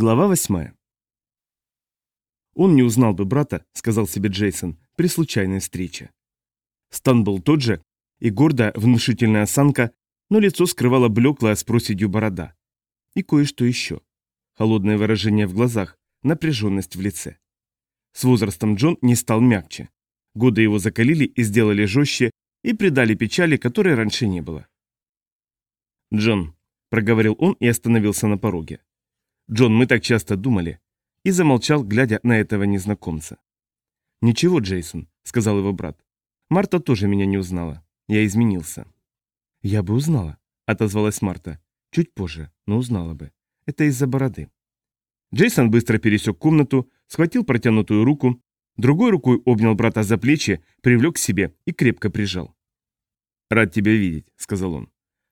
Глава восьмая. Он не узнал бы брата, сказал себе Джейсон, при случайной встрече. Стан был тот же, и гордая, внушительная осанка, но лицо скрывало блеклая с проседью борода. И кое-что еще. Холодное выражение в глазах, напряженность в лице. С возрастом Джон не стал мягче. Годы его закалили и сделали жестче, и придали печали, которой раньше не было. «Джон», — проговорил он и остановился на пороге. Джон, мы так часто думали. И замолчал, глядя на этого незнакомца. «Ничего, Джейсон», — сказал его брат. «Марта тоже меня не узнала. Я изменился». «Я бы узнала», — отозвалась Марта. «Чуть позже, но узнала бы. Это из-за бороды». Джейсон быстро пересек комнату, схватил протянутую руку, другой рукой обнял брата за плечи, привлек к себе и крепко прижал. «Рад тебя видеть», — сказал он.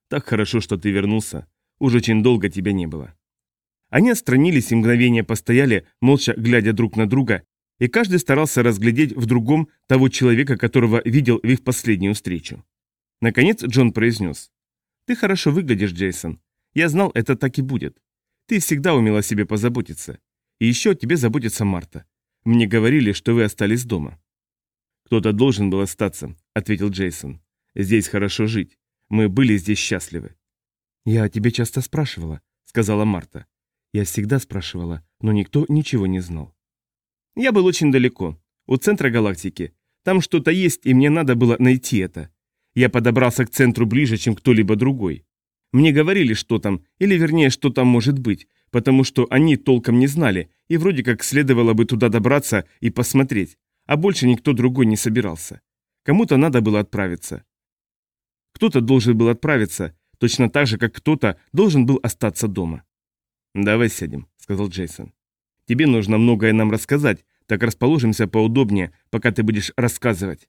«Так хорошо, что ты вернулся. Уж очень долго тебя не было». Они отстранились и мгновение постояли, молча глядя друг на друга, и каждый старался разглядеть в другом того человека, которого видел в их последнюю встречу. Наконец Джон произнес. «Ты хорошо выглядишь, Джейсон. Я знал, это так и будет. Ты всегда умела о себе позаботиться. И еще о тебе заботится Марта. Мне говорили, что вы остались дома». «Кто-то должен был остаться», — ответил Джейсон. «Здесь хорошо жить. Мы были здесь счастливы». «Я о тебе часто спрашивала», — сказала Марта. Я всегда спрашивала, но никто ничего не знал. Я был очень далеко, у центра галактики. Там что-то есть, и мне надо было найти это. Я подобрался к центру ближе, чем кто-либо другой. Мне говорили, что там, или вернее, что там может быть, потому что они толком не знали, и вроде как следовало бы туда добраться и посмотреть, а больше никто другой не собирался. Кому-то надо было отправиться. Кто-то должен был отправиться, точно так же, как кто-то должен был остаться дома. «Давай сядем», — сказал Джейсон. «Тебе нужно многое нам рассказать, так расположимся поудобнее, пока ты будешь рассказывать.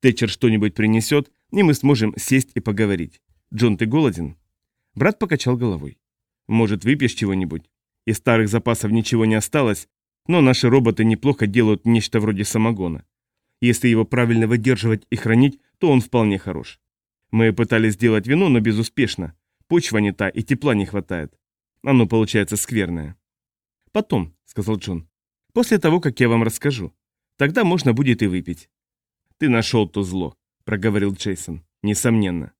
Тэтчер что-нибудь принесет, и мы сможем сесть и поговорить. Джон, ты голоден?» Брат покачал головой. «Может, выпьешь чего-нибудь? Из старых запасов ничего не осталось, но наши роботы неплохо делают нечто вроде самогона. Если его правильно выдерживать и хранить, то он вполне хорош. Мы пытались сделать вино, но безуспешно. Почва не та и тепла не хватает. Оно получается скверное. Потом, сказал Джон. После того, как я вам расскажу. Тогда можно будет и выпить. Ты нашел то зло, проговорил Джейсон. Несомненно.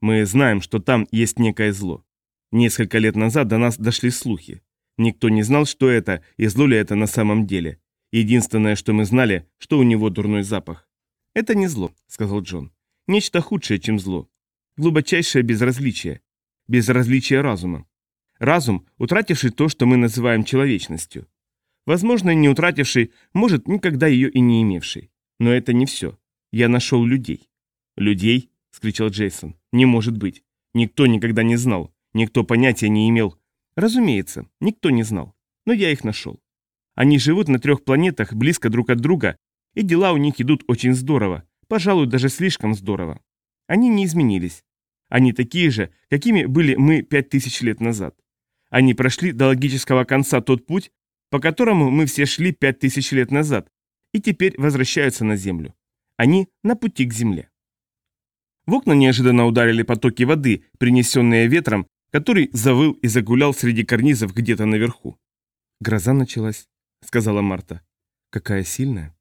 Мы знаем, что там есть некое зло. Несколько лет назад до нас дошли слухи. Никто не знал, что это и зло ли это на самом деле. Единственное, что мы знали, что у него дурной запах. Это не зло, сказал Джон. Нечто худшее, чем зло. Глубочайшее безразличие. Безразличие разума. Разум, утративший то, что мы называем человечностью. Возможно, не утративший, может, никогда ее и не имевший. Но это не все. Я нашел людей. «Людей?» – скричал Джейсон. «Не может быть. Никто никогда не знал. Никто понятия не имел. Разумеется, никто не знал. Но я их нашел. Они живут на трех планетах близко друг от друга, и дела у них идут очень здорово, пожалуй, даже слишком здорово. Они не изменились. Они такие же, какими были мы пять тысяч лет назад. Они прошли до логического конца тот путь, по которому мы все шли пять тысяч лет назад, и теперь возвращаются на Землю. Они на пути к Земле. В окна неожиданно ударили потоки воды, принесенные ветром, который завыл и загулял среди карнизов где-то наверху. «Гроза началась», — сказала Марта. «Какая сильная».